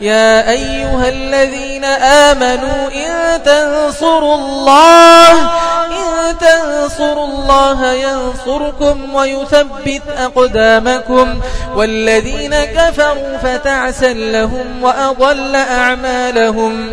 يا أيها الذين آمنوا إن تنصروا الله إن تنصروا الله ينصركم ويثبت أقدامكم. والذين كفروا فتعسا لهم وأضل أعمالهم.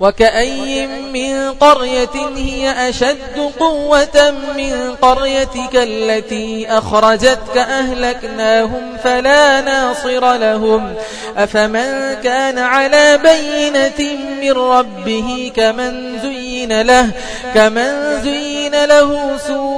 وكأي من قرية هي أشد قوة من قريتك التي أخرجتك أهلكناهم فلا ناصر لهم. أفمن كان على بينة من ربه كمن زين له كمن زين له سوء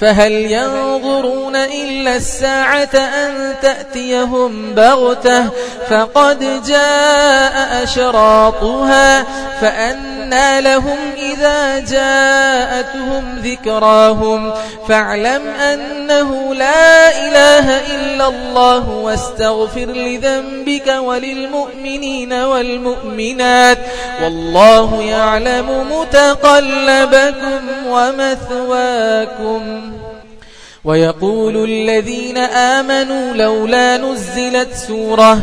فهل ينظرون إلا الساعة أن تأتيهم بغتة فقد جاء أشراطها فأنى لهم إذا جاءتهم ذكراهم فاعلم أنه لا إله إلا الله واستغفر لذنبك وللمؤمنين والمؤمنات والله يعلم متقلبكم ومثواكم ويقول الذين آمنوا لولا نزلت سورة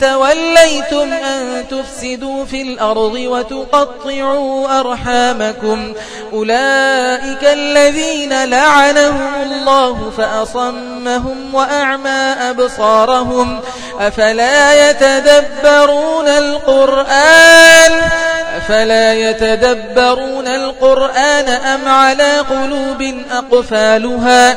توليتم أن تفسدوا في الأرض وتقطعوا أرحامكم. أولئك الذين لعنهم الله فأصمهم وأعمى أبصارهم. أفلا يتدبرون القرآن؟ أفلا يتدبرون القرآن أم على قلوب أقفالها؟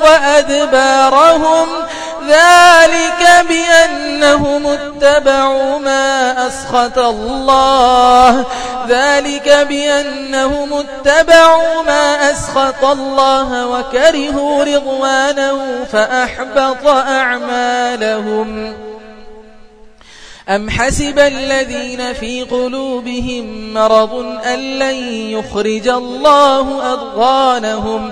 وأدبارهم ذلك بأنهم اتبعوا ما أسخط الله. ذلك بأنهم اتبعوا ما أسخط الله وكرهوا رضوانه فأحبط أعمالهم. أم حسب الذين في قلوبهم مرض أن لن يخرج الله أضغانهم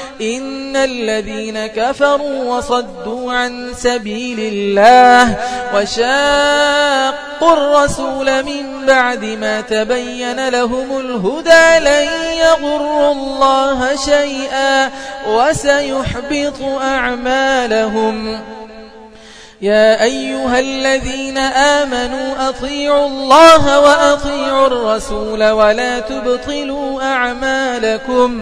إن الذين كفروا وصدوا عن سبيل الله وشاقوا الرسول من بعد ما تبين لهم الهدى لن يغروا الله شيئا وسيحبط أعمالهم. يا أيها الذين آمنوا أطيعوا الله وأطيعوا الرسول ولا تبطلوا أعمالكم.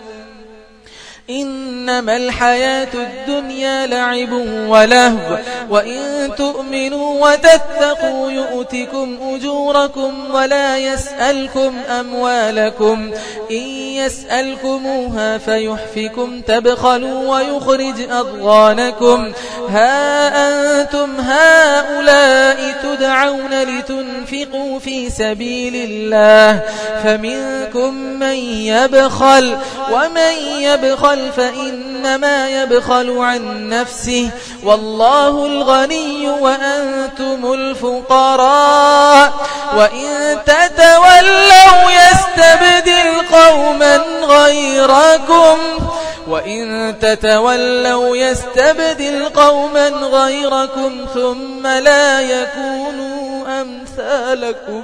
إنما الحياة الدنيا لعب ولهو. وإن تؤمنوا وتتقوا يؤتكم أجوركم ولا يسألكم أموالكم إن يسألكموها فيحفكم تبخلوا ويخرج أضغانكم ها أنتم هؤلاء تدعون لتنفقوا في سبيل الله فمنكم من يبخل ومن يبخل فإنما يبخل عن نفسه والله الغني وأنتم الفقراء وإن تتولوا يستبدل قوما غيركم وإن تتولوا يستبدل قوما غيركم ثم لا يكونوا أمثالكم